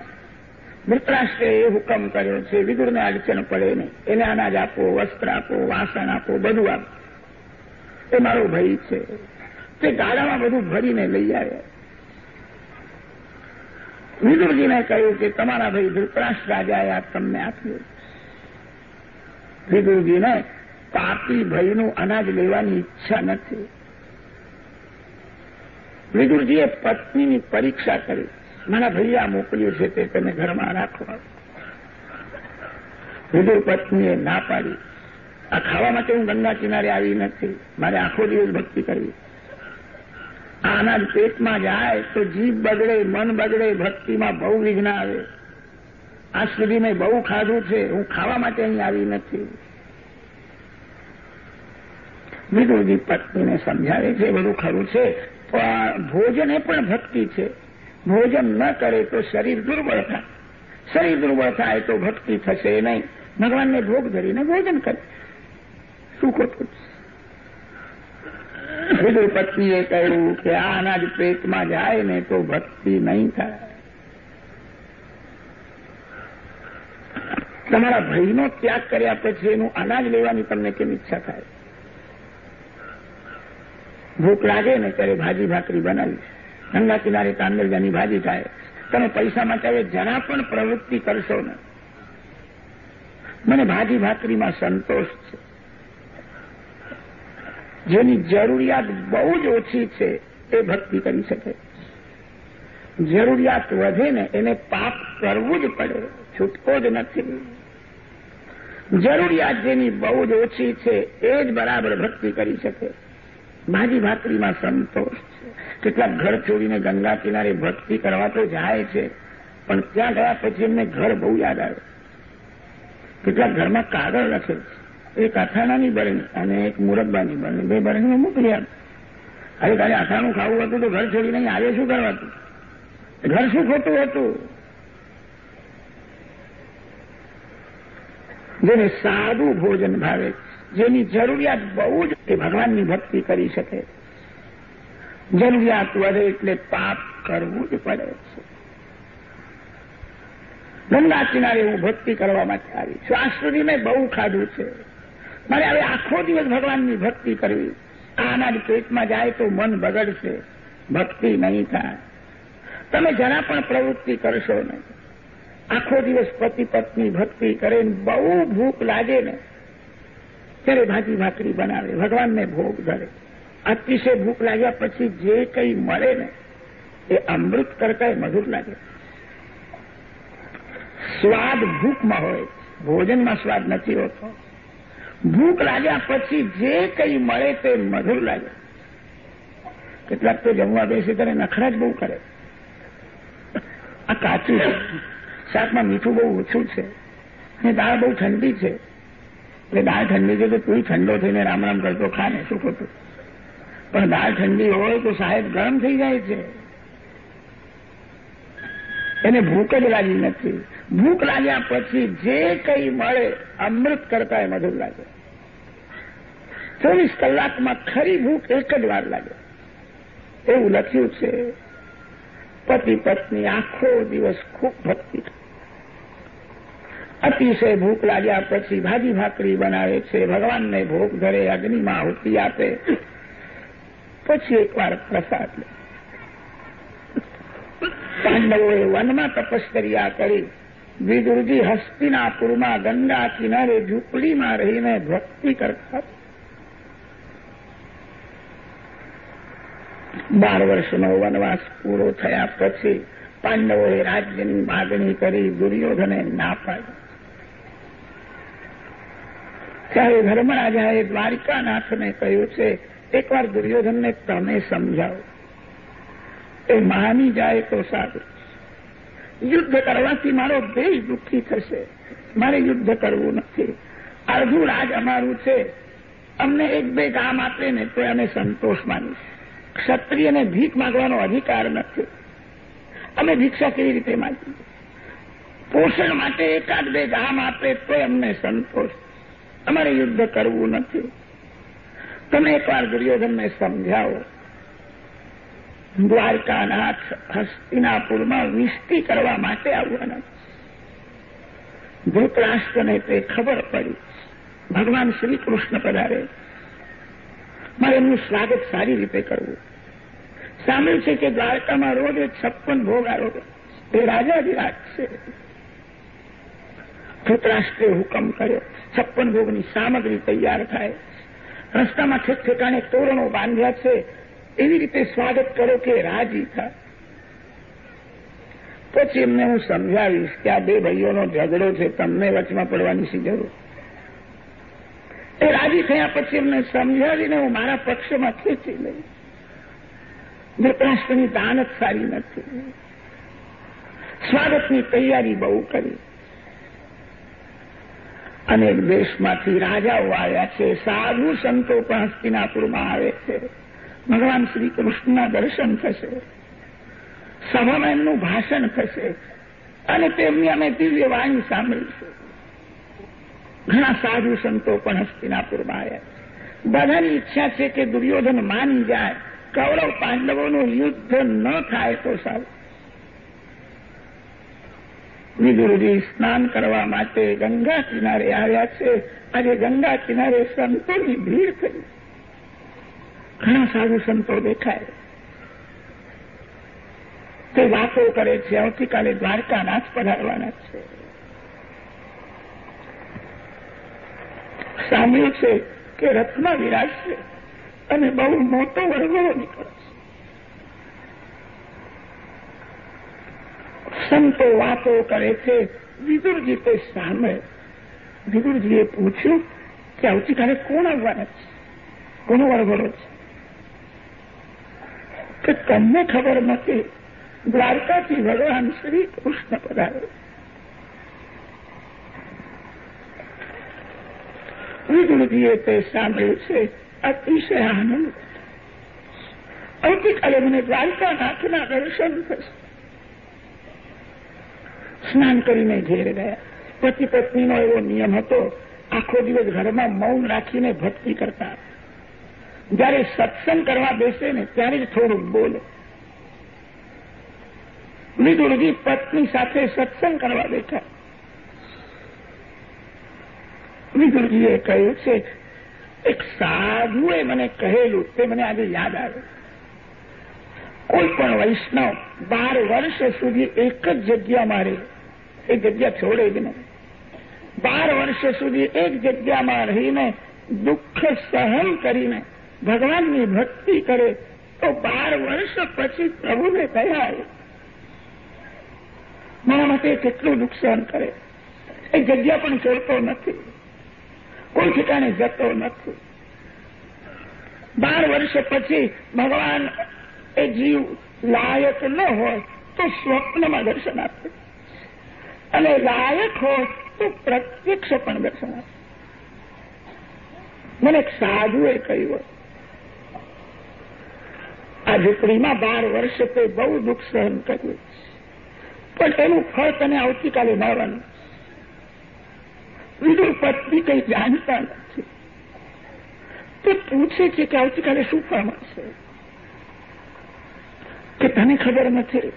ધૃતરાષ્ટ્રે એ હુકમ કર્યો છે વિદુરને અડચણ પડે નહીં. એને અનાજ આપો, વસ્ત્ર આપો, વાસણ આપો, બધું આપો. એ મારો ભાઈ છે. તે ગાડામાં બધું ભરીને લઈ આવ્યા વિદુરજીને કહ્યું કે તમારા ભાઈ ધૃતરાષ્ટ્ર રાજાએ આ તમને આપ્યું. વિદુરજીને પાપી ભાઈનું અનાજ લેવાની ઈચ્છા નથી. વિદુરજીએ પત્નીની પરીક્ષા કરી. મારા ભૈયા મોકલ્યું છે તે તમે ઘરમાં રાખો. વિદુર પત્નીએ ના પાડી. આ ખાવા માટે હું ગંગા કિનારે આવી નથી. મારે આખો દિવસ ભક્તિ કરવી. આના પેટમાં જાય તો જીભ બગડે, મન બગડે, ભક્તિમાં બહુ વિઘ્ન આવે. આજ સુધી મેં બહુ ખાધું છે, હું ખાવા માટે અહીં આવી નથી. વિદુરજી પત્નીને સમજાવે છે, બધું ખરું છે. પણ ભોજન એ પણ ભક્તિ છે. ભોજન ન કરે તો શરીર દુર્બળ થાય. શરીર દુર્બળ થાય તો ભક્તિ થશે નહીં. ભગવાનને ભોગ ધરીને ભોજન કરે. શું ખોટું બીજું પત્નીએ કહ્યું કે આ અનાજ પેટમાં જાય ને તો ભક્તિ નહીં થાય. તમારા ભયનો ત્યાગ કર્યા પછી એનું અનાજ લેવાની તમને કેમ ઈચ્છા થાય? ભૂખ લાગે ને ત્યારે ભાજી ભાકરી બનાવી ગંગા કિનારે તાંદરજાની ભાજી થાય. તમે પૈસા માટે જરા પણ પ્રવૃત્તિ કરશો ને. મને ભાજી ભાકરીમાં સંતોષ છે. જેની જરૂરિયાત બહુ જ ઓછી છે, એ ભક્તિ કરી શકે. જરૂરિયાત વધે ને એને પાપ કરવું જ પડે, છૂટકો જ નથી. જરૂરિયાત જેની બહુ જ ઓછી છે, એ જ બરાબર ભક્તિ કરી શકે. ભાજી ભાકરીમાં સંતોષ છે કેટલાક ઘર છોડીને ગંગા કિનારે ભક્તિ કરવા તો જાય છે, પણ ત્યાં ગયા પછી એમને ઘર બહુ યાદ આવે કેટલાક ઘરમાં કાગળ લખે છે. એક અથાણાની બરણી અને એક મુરબ્બાની બરણી. બે બરણીઓ મોકલી આપ. અરે તારે અથાણું ખાવું હતું તો ઘર છોડીને અહીં આવે શું કરવાતું ઘર શું ખોટું હતું? જેને સાદું ભોજન ભાવે જેની જરૂરિયાત બહુ જ તે ભગવાનની ભક્તિ કરી શકે. જરૂરિયાત વધે એટલે પાપ કરવું જ પડે છે. ગંગા કિનારે હું ભક્તિ કરવા માટે આવી શ્વાસ સુધી મેં બહુ ખાધું છે. મારે હવે આખો દિવસ ભગવાનની ભક્તિ કરવી. આના પેટમાં જાય તો મન બગડશે. ભક્તિ નહીં થાય. તમે જરા પણ પ્રવૃત્તિ કરશો નહીં. આખો દિવસ પતિ પત્ની ભક્તિ કરે બહુ ભૂખ લાગે ને. ત્યારે ભાજી ભાખરી બનાવે, ભગવાનને ભોગ ધરે. અતિશય ભૂખ લાગ્યા પછી જે કંઈ મળે ને, એ અમૃત કરતા મધુર લાગે. સ્વાદ ભૂખમાં હોય, ભોજનમાં સ્વાદ નથી હોતો. ભૂખ લાગ્યા પછી જે કંઈ મળે તે મધુર લાગે. કેટલાક તો જમવા બેસી ત્યારે નખરા જ બહુ કરે. આ કાચું છે. શાકમાં મીઠું બહુ ઓછું છે. અને દાળ બહુ ઠંડી છે. એટલે દાળ ઠંડી છે તો તું ઠંડો થઈને રામ રામ કરતો ખા શું ખોટું? પણ દાળ ઠંડી હોય તો સાહેબ ગરમ થઈ જાય છે. એને ભૂખ જ લાગી નથી. ભૂખ લાગ્યા પછી જે કંઈ મળે, અમૃત કરતા એ મધુર લાગે. ચોવીસ કલાકમાં ખરી ભૂખ એક જ વાર લાગે. એવું લખ્યું છે. પતિ પત્ની આખો દિવસ ખૂબ ભક્તિ અતિશય ભૂખ લાગ્યા પછી ભાજી ભાકરી બનાવે છે, ભગવાનને ભોગ ધરે, અગ્નિમાં આહુતિ આપે. પછી એકવાર પ્રસાદ લે. પાંડવોએ વનમાં તપશ્ચર્યા કરી. વિદુરજી હસ્તિનાપુરમાં ગંગા કિનારે ઝૂંપડીમાં રહીને ભક્તિ કરતા. બાર વર્ષનો વનવાસ પૂરો થયા પછી પાંડવોએ રાજ્યની માગણી કરી, દુર્યોધને ના પાડી. ત્યારે ધર્મરાજાએ દ્વારિકાનાથને કહ્યું છે, એકવાર દુર્યોધનને તમે સમજાવો. એ માની જાય તો સારું. યુદ્ધ કરવાથી મારો દેશ દુઃખી થશે. મારે યુદ્ધ કરવું નથી. અડધું રાજ અમારું છે. અમને એક બે કામ આપે ને તો અમે સંતોષ માનીશ. ક્ષત્રિયને ભીખ માગવાનો અધિકાર નથી. અમે ભિક્ષા કેવી રીતે માગી પોષણ માટે એકાદ બે ગામ આપે તો અમને સંતોષ અમારે યુદ્ધ કરવું નથી. તમે એકવાર દુર્યોધનને સમજાવો. દ્વારકાનાથ હસ્તિનાપુરમાં વિસ્તી કરવા માટે આવવાના ધૃતરાષ્ટ્રને તે ખબર પડી. ભગવાન શ્રી કૃષ્ણ પધારે. મારે એમનું સ્વાગત સારી રીતે કરવું. સાંભળ્યું છે કે દ્વારકામાં રોજ છપ્પન ભોગ આરોગ્ય એ રાજાધિરાજ છે. ધૃતરાષ્ટ્રે હુકમ કર્યો. છપ્પન ભોગની સામગ્રી તૈયાર થાય. રસ્તામાં ઠેકઠેકાણે તોરણો બાંધ્યા છે. એવી રીતે સ્વાગત કરો કે રાજી થાય પછી એમને હું સમજાવીશ કે આ બે ભાઈઓનો ઝઘડો છે, તમને વચમાં પડવાની શી જરૂર? એ રાજી થયા પછી એમને સમજાવીને હું મારા પક્ષમાં ખેંચી લઈ ધૃતરાષ્ટ્રની દાનત સારી નથી. સ્વાગતની તૈયારી બહુ કરી. અનેક દેશમાંથી રાજાઓ આવ્યા છે. સાધુ સંતો પણ હસ્તિનાપુરમાં આવે છે. ભગવાન શ્રી કૃષ્ણના દર્શન થશે. સભામાં એમનું ભાષણ થશે અને તેમની અમે દિવ્ય વાણી સાંભળીશું. ઘણા સાધુ સંતો પણ હસ્તિનાપુરમાં આવ્યા છે. બધાની ઈચ્છા છે કે દુર્યોધન માની જાય. કૌરવ પાંડવોનું યુદ્ધ ન થાય તો સારું. વિદુરજી સ્નાન કરવા માટે ગંગા કિનારે આવ્યા છે. આજે ગંગા કિનારે સંતોની ભીડ થઈ. ઘણા સાધુ સંતો દેખાય. તે વાતો કરે છે, આવતીકાલે દ્વારકા નાથ પધારવાના છે. સાંભળ્યું છે કે રથમાં વિરાજશે અને બહુ મોટો વરઘોડો નીકળશે. સંતો વાતો કરે છે. વિદુરજી તે સામે વિદુરજીએ પૂછ્યું કે આવતીકાલે કોણ આવવાના છે? કોનો વરઘોડો છે? કે તમને ખબર નથી, દ્વારકાથી ભગવાન શ્રી કૃષ્ણ પધારે. વિદુરજીએ તે સાંભળ્યું છે, અતિશય આનંદ. આવતીકાલે મને દ્વારકા નાથના દર્શન થશે. સ્નાન કરીને ઘેર ગયા. પતિ પત્નીનો એવો નિયમ હતો, આખો દિવસ ઘરમાં મૌન રાખીને ભક્તિ કરતા. જયારે સત્સંગ કરવા બેસે ને ત્યારે જ થોડુંક બોલે. વિદુરજી પત્ની સાથે સત્સંગ કરવા બેઠા. વિદુરજીએ કહ્યું, છે, એક સાધુએ મને કહેલું, તે મને આજે યાદ આવે. કોઈ પણ વૈષ્ણવ બાર વર્ષ સુધી એક જ જગ્યામાં રહે એ જગ્યા છોડે જ નહીં. બાર વર્ષ સુધી એક જગ્યામાં રહીને દુઃખ સહન કરીને ભગવાનની ભક્તિ કરે, તો બાર વર્ષ પછી પ્રભુને દયા મારા માટે કેટલું નુકસાન કરે. એ જગ્યા પણ છોડતો નથી. કોઈ ઠેકાણે જતો નથી. બાર વર્ષ પછી ભગવાન એ જીવ લાયક ન હોય તો સ્વપ્નમાં દર્શન આપે. અને લાયક હોય તો પ્રત્યક્ષ પણ દર્શન આપે. મને એક સાધુએ કહ્યું આ ઝૂંપડીમાં બાર વર્ષ તે બહુ દુઃખ સહન કર્યું. પણ એનું ફળ તને આવતીકાલે મળવાનું. વિદુર પત્ની કંઈ જાણતા નથી. તે પૂછે છે કે આવતીકાલે શું ફળ મળશે? કે તને ખબર નથી?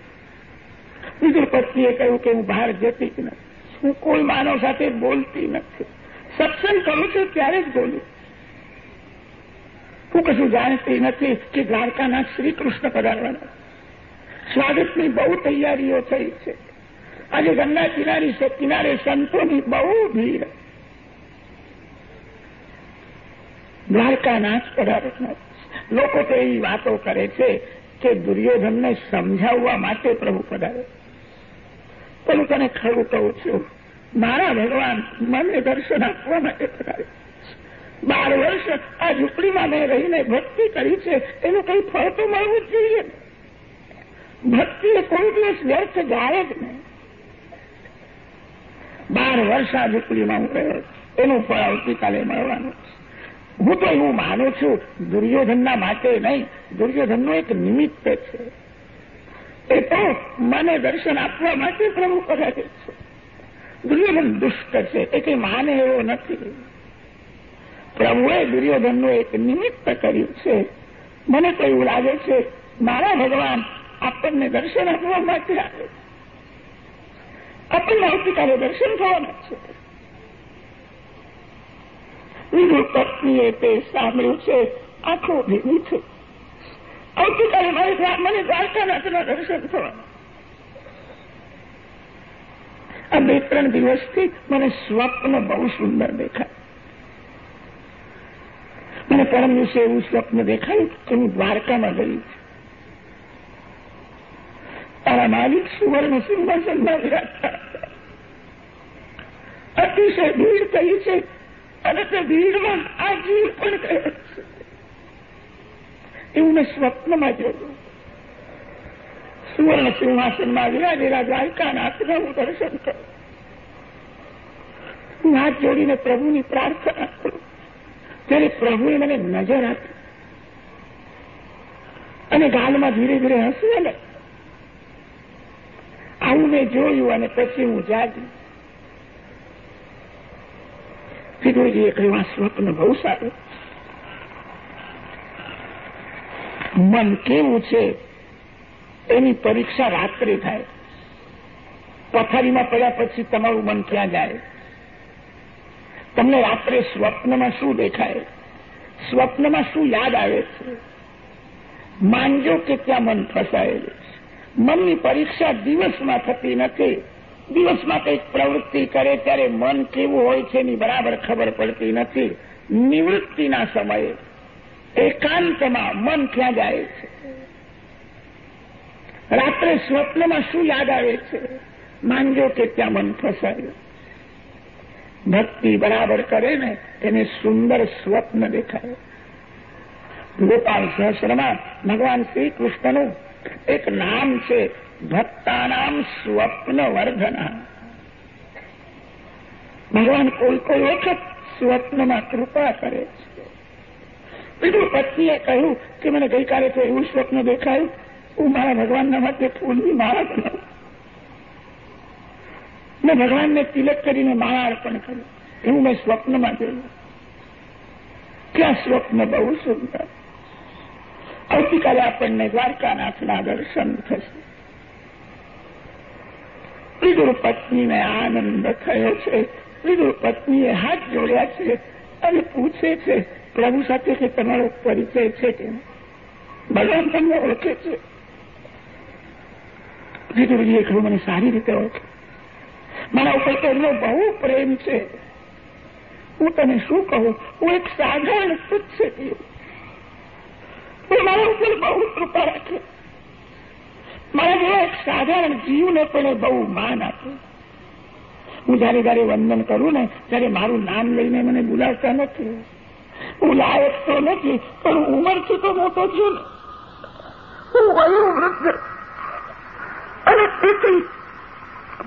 બીજું પત્નીએ કહ્યું કે હું બહાર જતી જ નથી. હું કોઈ માનવ સાથે બોલતી નથી. સત્સંગ કરું છું, ત્યારે જ બોલું. હું કશું જાણતી નથી કે દ્વારકાના શ્રી પધારવાના. સ્વાગતની બહુ તૈયારીઓ થઈ છે. આજે ગંગા કિનારી છે, કિનારે સંતોની બહુ ભીડ. દ્વારકાનાથ પધારવાના. લોકો તો એવી વાતો કરે છે કે દુર્યોધનને સમજાવવા માટે પ્રભુ પધારે. પણ તને ખરું કહું છું. મારા ભગવાન મને દર્શન આપવા માટે પધારે. બાર વર્ષ આ ઝૂંપડીમાં મેં રહીને ભક્તિ કરી છે. એનું કંઈ ફળ તો મળવું જ જોઈએ ભક્તિ એ કોઈ દિવસ વ્યર્થ જાય જ નહીં. બાર વર્ષ આ ઝૂંપડીમાં હું રહ્યો એનું ફળ આવતીકાલે મળવાનું હું તો એવું માનું છું, દુર્યોધનના માટે નહીં, દુર્યોધનનું એક નિમિત્ત છે. એ તો મને દર્શન આપવા માટે પ્રભુ પધારે છે. દુર્યોધન દુષ્ટ છે, એ કંઈ માને એવો નથી. પ્રભુએ દુર્યોધનનું એક નિમિત્ત કર્યું છે. મને તો લાગે છે, મારા ભગવાન આપણને દર્શન આપવા માટે આવે આપણને આવતીકાલે દર્શન થવાના છે. વિદુર પત્નીએ તે સાંભળ્યું છે. આંખો ભેગી છે આવતીકાલે મારે મને દ્વારકાનાથના દર્શન થવા. આ બે ત્રણ દિવસથી મને સ્વપ્ન બહુ સુંદર દેખાય. મને પરમ દિવસે એવું સ્વપ્ન દેખાયું કે હું દ્વારકામાં ગઈ તારા માલિક સુવર્ણ સિંહાસનમાં વિરાજતા અતિશય ભીડ થઈ છે અને તે ભીડમાં આ જીવ પણ ગયો એવું મેં સ્વપ્નમાં જોયું. સુવર્ણ સિંહાસનમાં વિરાજેલા દ્વારકાનાથના હું દર્શન કરું. હું હાથ જોડીને પ્રભુની પ્રાર્થના કરું. ત્યારે પ્રભુએ મને નજર આપી. અને ગાલમાં ધીરે ધીરે હસી અને આવું મેં જોયું અને પછી હું જાગી. વિદુરજીએ કહ્યું આ સ્વપ્ન બહુ સારું મન કેવું છે? એની પરીક્ષા રાત્રે થાય. પથારીમાં પડ્યા પછી તમારું મન ક્યાં જાય? તમને રાત્રે સ્વપ્નમાં શું દેખાય? સ્વપ્નમાં શું યાદ આવે છે? માનજો કે ત્યાં મન ફસાયેલું છે. મનની પરીક્ષા દિવસમાં થતી નથી. દિવસમાં કંઈક પ્રવૃત્તિ કરે ત્યારે મન કેવું હોય છે એની બરાબર ખબર પડતી નથી. નિવૃત્તિના સમયે એકાંતમાં મન ક્યાં જાય છે? રાત્રે સ્વપ્નમાં શું યાદ આવે છે? માનજો કે ત્યાં મન ફસાયું. ભક્તિ બરાબર કરે ને, એને સુંદર સ્વપ્ન દેખાય. ગોપાલ સહસ્રમાં ભગવાન શ્રી કૃષ્ણનું એક નામ છે ભક્તાનામ સ્વપ્ન વર્ધના ભગવાન કોઈ કોઈ વખત સ્વપ્નમાં કૃપા કરે છે. બીજું પત્નીએ કહ્યું કે મને ગઈકાલે તો એવું સ્વપ્ન દેખાયું, હું મારા ભગવાનના માટે ફૂલની માળા બનાવું. મેં ભગવાનને તિલક કરીને માળા અર્પણ કર્યું. એવું મેં સ્વપ્નમાં જોયું. ક્યાં સ્વપ્ન બહુ સુંદર. આવતીકાલે આપણને દ્વારકાનાથના દર્શન થશે. વિદુર પત્નીને આનંદ થયો છે વિદુર પત્નીએ હાથ જોડ્યા છે અને પૂછે છે, પ્રભુ સાથે કે તમારો પરિચય છે કે ભગવાન તમને ઓળખે છે. વિદુરજીએ કહ્યું મને સારી રીતે ઓળખે. મારા ઉપર તો બહુ પ્રેમ છે. હું તને શું કહું? હું એક સાધારણ તુચ્છ છે. મારા ઉપર બહુ કૃપા રાખે મારા જેવા એક સાધારણ જીવને પણ બહુ માન આપે. હું જયારે જયારે વંદન કરું ને, ત્યારે મારું નામ લઈને મને બોલાવતા નથી. હું લાયક તો નથી, પણ ઉંમરથી તો મોટો છું ને. હું વયોવૃદ્ધ અને તેથી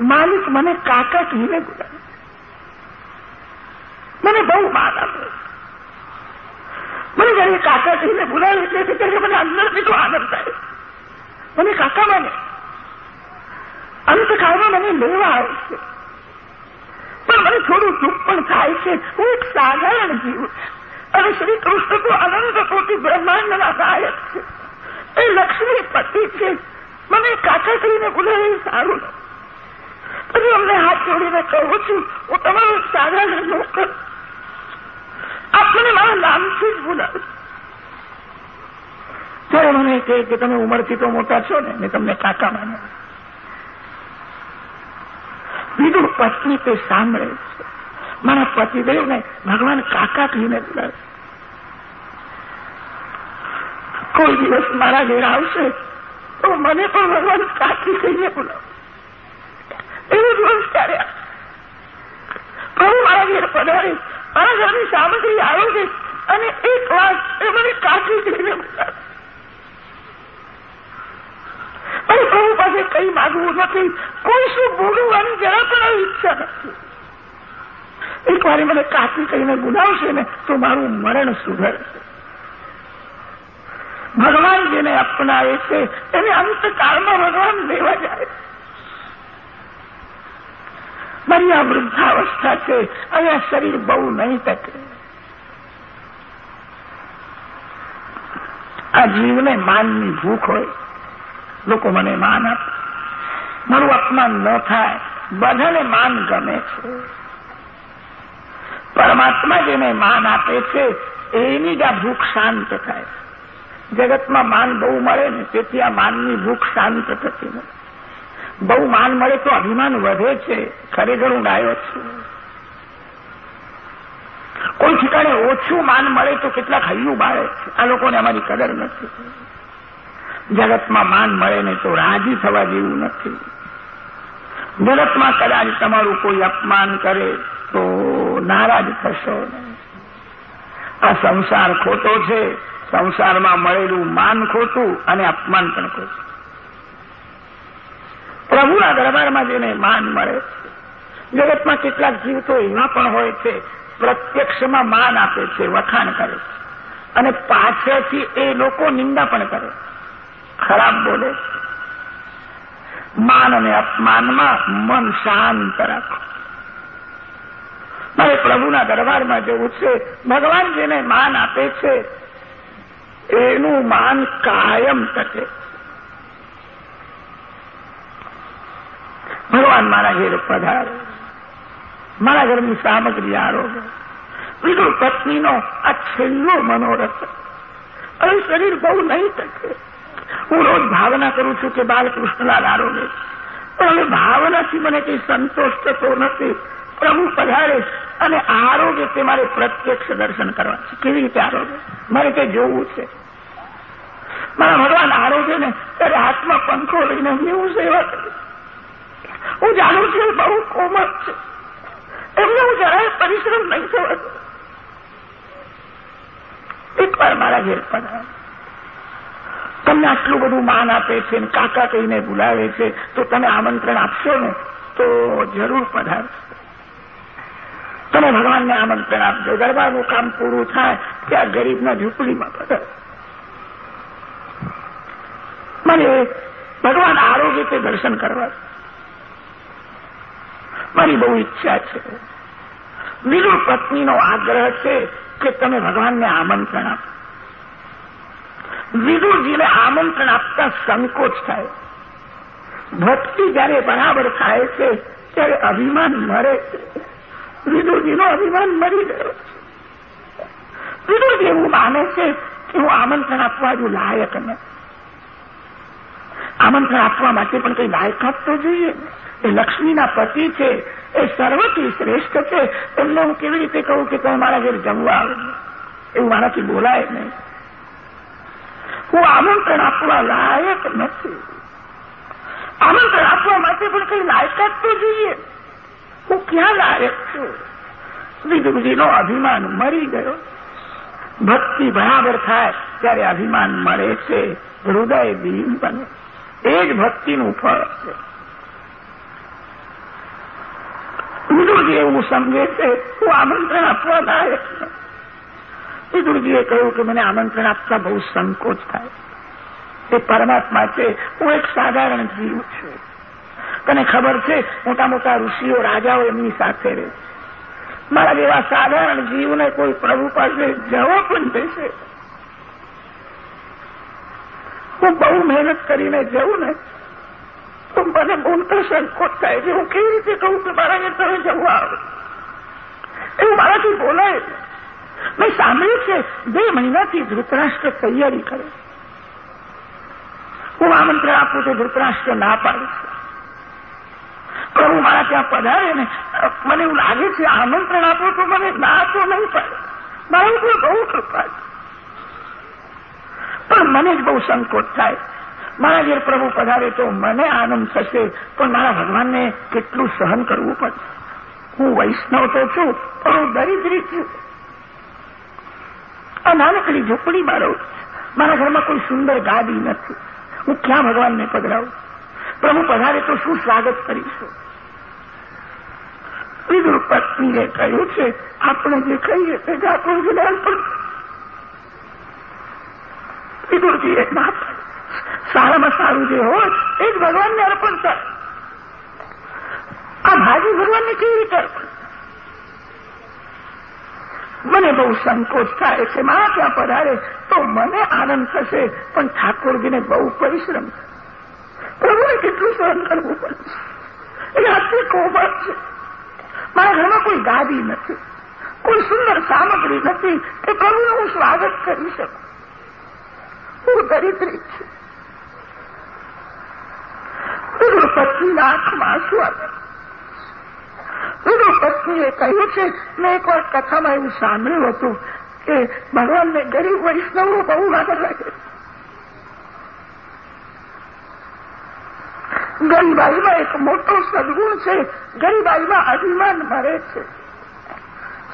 માલિક મને કાકા કહીને બોલાવે. મને બહુ માન આપે. મને જયારે કાકા કહીને બોલાવે, એટલે ત્યારે મને અંદરથી તો આનંદ થાય. મને કાકા મને અંતકાળમાં મને લેવા આવશે પણ મને થોડું દુઃખ પણ થાય છે. હું એક સાધારણ જીવ. અને શ્રી કૃષ્ણ તો અનંત કોટી બ્રહ્માંડના ગાયક છે. એ લક્ષ્મી પતિ છે. મને કાકા કરીને બોલાવે સારું પછી અમને હાથ જોડીને કહું છું, હું તમારો સાધારણ નોકર. આપ મને મારા નામથી જ બોલાવો ત્યારે મને કહે કે તમે ઉંમરથી તો મોટા છો ને, મેં તમને કાકા માનો બીજું પત્ની તે સાંભળે છે. મારા પતિદેવને ભગવાન કાકા કહીને બોલાવે કોઈ દિવસ મારા ઘેર આવશે, તો મને પણ ભગવાન કાકી કહીને બોલાવે એવું દિવસ ક્યારે પ્રભુ મારા ઘેર પધારે, મારા ઘરની સામગ્રી આરોગે, અને એક વાત એ મને કાકી કહીને બોલાવે અને પ્રભુ પાસે કઈ માગવું નથી. કોઈ શું બોલવાની જરા પણ ઈચ્છા નથી. એક વાર મને કાકી કહીને બોલાવશે ને તો મારું મરણ સુધરશે. ભગવાન જેને અપનાવે છે, એને અંતકાળમાં ભગવાન લેવા જાય. મારી આ વૃદ્ધાવસ્થા છે અહીંયા શરીર બહુ નહીં ટકે. આ જીવને માનની ભૂખ હોય. લોકો મને માન આપે. મારું અપમાન ન થાય. બધાને માન ગમે છે. પરમાત્મા જેને માન આપે છે, એની જ આ ભૂખ શાંત થાય. જગતમાં માન બહુ મળે ને, તેથી આ માનની ભૂખ શાંત થતી નથી. બહુ માન મળે તો અભિમાન વધે છે. ખરેખર હું ડાયો છું. કોઈ ઠેકાણે ઓછું માન મળે તો કેટલાક હૈયું બાળે આ લોકોને અમારી કદર નથી. જગતમાં માન મળે ને તો રાજી થવા જેવું નથી. જગતમાં કદાચ તમારું કોઈ અપમાન કરે તો નારાજ થશો આ સંસાર ખોટો છે. સંસારમાં મળેલું માન ખોટું અને અપમાન પણ ખોટું. પ્રભુના દરબારમાં જેને માન મળે જગતમાં કેટલાક જીવ તો એવા પણ હોય છે, પ્રત્યક્ષમાં માન આપે છે, વખાણ કરે અને પાછળથી એ લોકો નિંદા પણ કરે ખરાબ બોલે. માન અને અપમાનમાં મન શાંત રાખો. મારે પ્રભુના દરબારમાં જવું છે. ભગવાન જેને માન આપે છે, એનું માન કાયમ ટકે ભગવાન મારા ઘેર પધારો. મારા ઘરની સામગ્રી આરોગ્ય બીજું પત્નીનો આ છેલ્લો મનોરથ. હવે શરીર બહુ નહીં ટકે હું રોજ ભાવના કરું છું કે બાલકૃષ્ણલાલ આરોગ્ય પણ ભાવનાથી મને કઈ સંતોષ થતો નથી. પ્રભુ પધારે અને આરોગ્ય તે મારે પ્રત્યક્ષ દર્શન કરવા છે. કેવી રીતે આરોગ્ય મારે તે જોવું છે? મારા ભગવાન આરોગ્ય ને ત્યારે હાથમાં પંખો લઈને હું સેવા કરું. હું જાણું છું બહુ કોમળ છે. એમને હું જરાય પરિશ્રમ નહીં થવા એકવાર મારા ઘેર પધારે. તમને આટલું બધું માન આપે છે ને કાકા કહીને બોલાવે છે, તો તમે આમંત્રણ આપશો ને, તો જરૂર પધારશે તમે ભગવાનને આમંત્રણ આપજો. ગરબાનું કામ પૂરું થાય, ત્યાં ગરીબના ઝૂંપડીમાં પધાર. મને ભગવાન આરોગ્ય દર્શન કરવા મારી બહુ ઈચ્છા છે. બીજું પત્નીનો આગ્રહ છે કે તમે ભગવાનને આમંત્રણ આપો. વિદુરજીને આમંત્રણ આપતા સંકોચ થાય. ભક્તિ જયારે બરાબર થાય છે, ત્યારે અભિમાન મરે છે. વિદુરજીનો અભિમાન મરી ગયો વિદુરજી એવું માને છે કે હું આમંત્રણ આપવા હજુ લાયક ને. આમંત્રણ આપવા માટે પણ કંઈ લાયકાત તો જોઈએ એ લક્ષ્મીના પતિ છે, એ સર્વથી શ્રેષ્ઠ છે. એમને હું કેવી રીતે કહું કે તમે મારા ઘેર જમવા આવે એવું મારાથી બોલાય નહીં. હું આમંત્રણ આપવા લાયક નથી. આમંત્રણ આપવા માટે પણ કઈ લાયકાત તો જોઈએ. હું ક્યાં લાયક છું? વિદુરજીનો અભિમાન મરી ગયો. ભક્તિ બરાબર થાય ત્યારે અભિમાન મળે છે. હૃદય દીન બને. એ જ ભક્તિનું ફળ છે. વિદુરજી એવું સમજે છે. હું આમંત્રણ આપવા લાયક નથી. વિદુરજીએ કહ્યું કે મને આમંત્રણ આપતા બહુ સંકોચ થાય. એ પરમાત્મા છે, હું એક સાધારણ જીવ છું. તને ખબર છે મોટા મોટા ઋષિઓ, રાજાઓ એમની સાથે રહે મારા જેવા સાધારણ જીવને કોઈ પ્રભુ પાસે જવો પણ દેશે. હું બહુ મહેનત કરીને જઉં ને, તો મને મોટો સંકોચ થાય છે. હું કેવી રીતે કહું કે મારા તમે જવું આવે? એવું મારાથી બોલાય મેં સાંભળ્યું છે, બે મહિનાથી ધૃતરાષ્ટ્ર તૈયારી કરે હું આમંત્રણ આપું તો ધૃતરાષ્ટ્ર ના પાડે પ્રભુ મારા ત્યાં પધારે ને, મને એવું લાગે છે આમંત્રણ આપો તો મને ના તો નહીં પડે. મારા ઉપર બહુ કૃપા છે. પણ મને જ બહુ સંકોચ થાય. મારા ઘેર પ્રભુ પધારે તો મને આનંદ થશે, પણ મારા ભગવાનને કેટલું સહન કરવું પડશે. હું વૈષ્ણવ તો છું, પણ હું દરિદ્રી છું. આ નાનકડી ઝૂંપડીમાં રહું મારા. ઘરમાં કોઈ સુંદર ગાદી નથી. હું ક્યાં ભગવાનને પધરાવું? પ્રભુ પધારે તો શું સ્વાગત કરીશું? વિદુર પત્નીએ કહ્યું છે, આપણે જે કહીએ તે ઠાકોર જ્ઞાન પણ વિદુરજીએ ના સારામાં સારું જે હોય, એ જ ભગવાનને અર્પણ થાય આ ભાજી ભગવાનને કેવી રીતે અર્પણ મને બહુ સંકોચ થાય છે. મારા ત્યાં પધારે તો મને આનંદ થશે. પણ ઠાકોરજીને બહુ પરિશ્રમ પ્રભુએ કેટલું સહન કરવું પડશે એ હાથે કોમળ છે. મારા ઘરમાં કોઈ ગાદી નથી. કોઈ સુંદર સામગ્રી નથી. કે પ્રભુનું હું સ્વાગત કરી શકું. હું દરિદ્રી છું. પત્નીના આંખમાં શું આવે પત્નીએ કહ્યું છે, મેં એકવાર કથામાં એવું સાંભળ્યું હતું કે ભગવાનને ગરીબ વૈષ્ણવો બહુ આદર લાગે ગરીબાઈમાં એક મોટો સદગુણ છે, ગરીબાઈમાં અભિમાન મરે છે.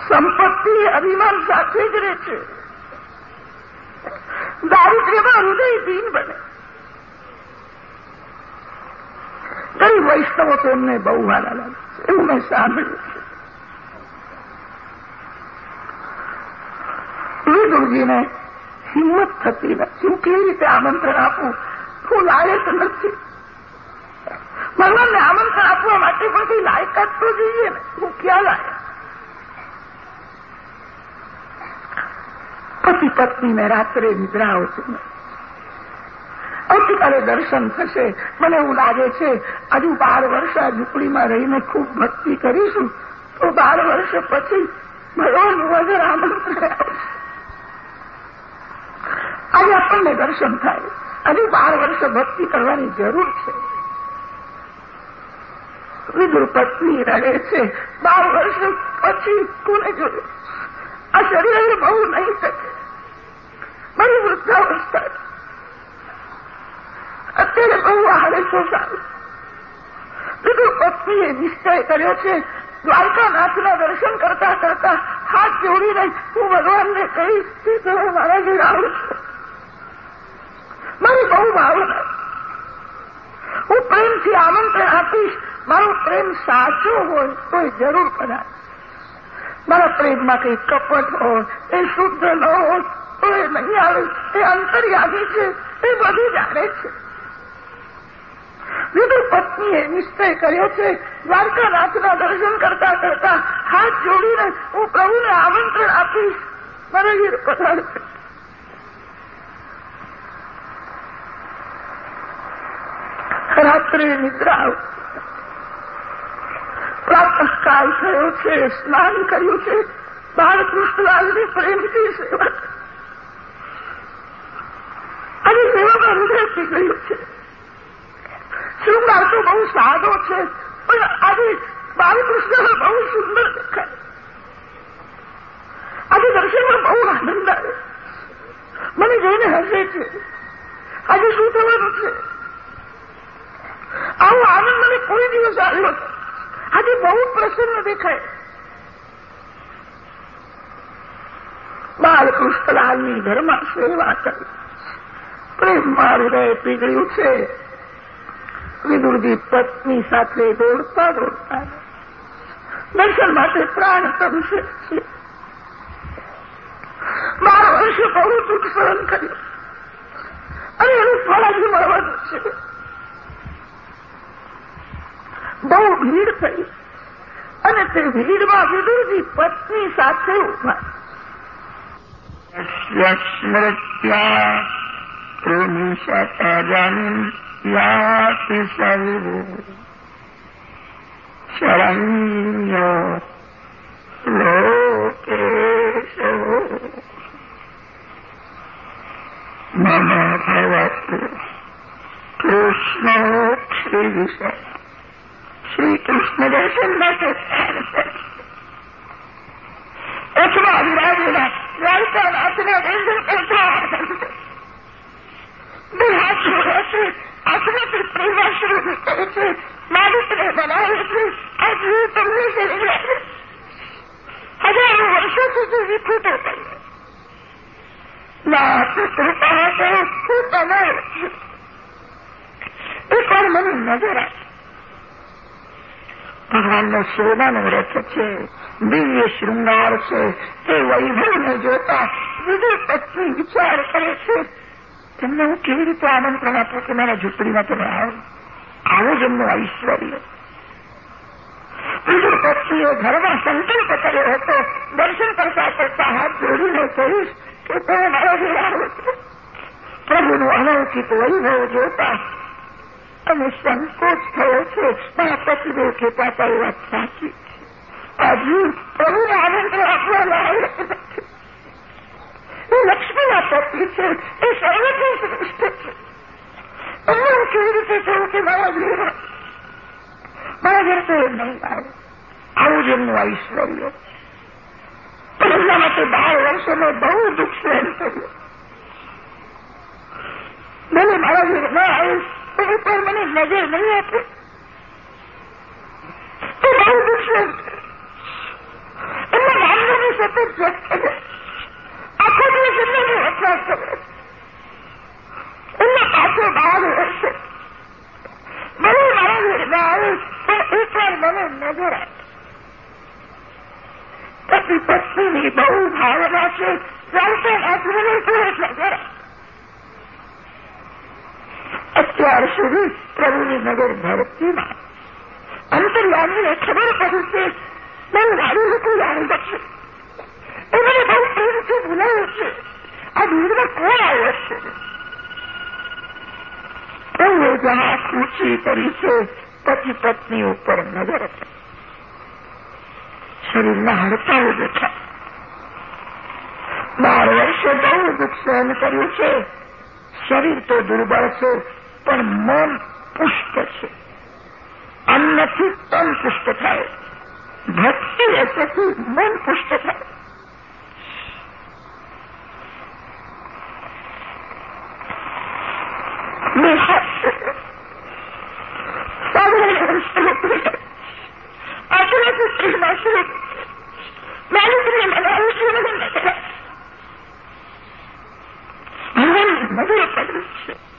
સંપત્તિ અભિમાન સાથે જ રહે છે. દારિદ્ર્યમાં હૃદય દીન બને. ગરીબ વૈષ્ણવો તો એમને બહુ વાલા લાગે એવું મેં સાંભળ્યું. છે ગુરુજીને હિંમત થતી નથી. કેવી રીતે આમંત્રણ આપું? હું લાયક નથી. ભગવાનને આમંત્રણ આપવા માટે પણ કોઈ લાયકાત તો જોઈએ ને. હું ક્યાં લાયક? પતિ પત્નીને રાત્રે નિદ્રા આવતી આવતીકાલે દર્શન થશે. મને એવું લાગે છે, હજુ બાર વર્ષ આ ઝૂંપડીમાં રહીને ખૂબ ભક્તિ કરીશું. તો બાર વર્ષ પછી ભગવાનનું વગર આમંત્રણ આજે આપણને દર્શન થાય? અને બાર વર્ષ ભક્તિ કરવાની જરૂર છે. વિદુર પત્ની રડે છે. બાર વર્ષ પછી કોને જોયું આ શરીર બહુ નહીં શકે. મારી વૃદ્ધાવસ્થા. અત્યારે બહુ હારે સારું વિદુર પત્નીએ નિશ્ચય કર્યો છે, દ્વારકાનાથના દર્શન કરતા કરતા હાથ જોડીને હું ભગવાનને કહીશ કે તમે મારા ઘેર આવું છો મારી બહુ ભાવના હું પ્રેમથી આમંત્રણ આપીશ મારો પ્રેમ સાચો હોય તો જરૂર કદાચ મારા પ્રેમમાં કંઈ કપટ હોય એ શુદ્ધ ન હોય તો એ નહીં આવે એ અંતર્યામી છે એ બધું જાણે છે વિદુર પત્નીએ નિશ્ચય કર્યો છે દ્વારકાનાથના દર્શન કરતા કરતા હાથ જોડીને હું પ્રભુને આમંત્રણ આપીશ મારા વીર પધારશે રાત્રે નિદ્રા પ્રાતઃકાળ થયો છે, સ્નાન કર્યું છે. બાળકૃષ્ણલાલની પ્રેમથી સેવા અને સેવામાં હૃદય ગયું છે. શૃંગાર બહુ સાદો છે, પણ આજે બાલકૃષ્ણ બહુ સુંદર દેખાય. આજે દર્શનમાં બહુ આનંદ આવે. મને જોઈને હસે છે. આજે શું થવાનું છે? આવો આનંદ મને કોઈ દિવસ આવ્યો આજે બહુ પ્રસન્ન દેખાય. બાલકૃષ્ણલાલની ઘરમાં સેવા કરી. પ્રેમમાં હૃદય પીગળ્યું છે. વિદુરજી પત્ની સાથે દોડતા દોડતા દર્શન માટે પ્રાણ કરશે. બાર વર્ષે બહુ દુઃખ સહન કર્યું. અને એનું ફળ આજે મળવાનું છે. બહુ ભીડ થઈ અને તે ભીડમાં વિદુરજી પત્ની સાથે ઊભા સ્મૃત્યા પ્રેમી સતજન યાતિ સર્વો શરણ્ય લોકેશો. મમ ભવતુ કૃષ્ણોક્ષિષ શ્રી કૃષ્ણ દર્શન માટે અથવા વિરાજેલા રાતના દર્શન કરતા હાથ જોડ્યા છે આત્માથી પ્રેમાશ્રય કરે છે માલિકને બનાવે છે આ જીવ તમને હજારો વર્ષો સુધી વિકૃત ના કૃપા કરો કૃપા તમારો છું એકવાર મને નજર આપે ભગવાનનો સોનાનો રસ છે, દિવ્ય શૃંગાર છે, તે વૈભવને જોતા વિજય પત્ની વિચાર કરે છે, તેમને હું કેવી રીતે આમંત્રણ આપું કે મારા ઝૂંપડીમાં તમે આવો? આવો જ એમનું ઐશ્વર્ય. બીજું પક્ષીએ ઘરમાં સંકલ્પ કર્યો હતો, દર્શન કરતા કરતા હાથ જોડીને કહીશ કે તમે મારા છો. પ્રભુનું અલૌકિક વૈભવ જોતા અને સંકોચ થયો છે મારા પતિદેવ કહેતા હતા એ વાત સાચી હજુ પ્રભુને આનંદ લાવે એ લક્ષ્મીના પત્ની છે એ સર્વથી શ્રેષ્ઠ છે એમને કેવી રીતે કહું કે મારા ઘેર મારા ઘેર તો એમ નહીં આવે આવું જ એમનું ઐશ્વર્ય એમના માટે બાર વર્ષો મેં બહુ દુઃખ સહન કર્યું મને મારા ઘેર ના આવીશ તો ઉપર મને નજર નહીં આપે તો બહુ સહન એમના માનવીને સતત જપ આખો દિવસ એમને રચના કરે એમના પાછળ બહાર હશે ભલે મારા ઘેર મને નજર આવે પતિ પત્નીની બહુ ભાવના છે ચાલતા સરસ નજર અત્યાર સુધી પ્રભુની નજર ભરતીમાં અંતર્યામીને ખબર પડી છે બહુ સારું લોકો જાણી શકશે એમને બહુ પ્રેમથી બોલાવ્યો છે આ દૂરમાં કોણ આવ્યો છે પ્રભુએ જહાજ ખુશી કરી છે પતિ પત્ની ઉપર નજર શરીરના હડતાઓ દેખા બાર વર્ષે બહુ દુઃખ સહન કર્યું છે શરીર તો દુર્બળ છે પણ મન પુષ્ટ છે. અન્નથી તન પુષ્ટ થાય. ભક્તિ હશેથી મન પુષ્ટ થાય. પદવું છે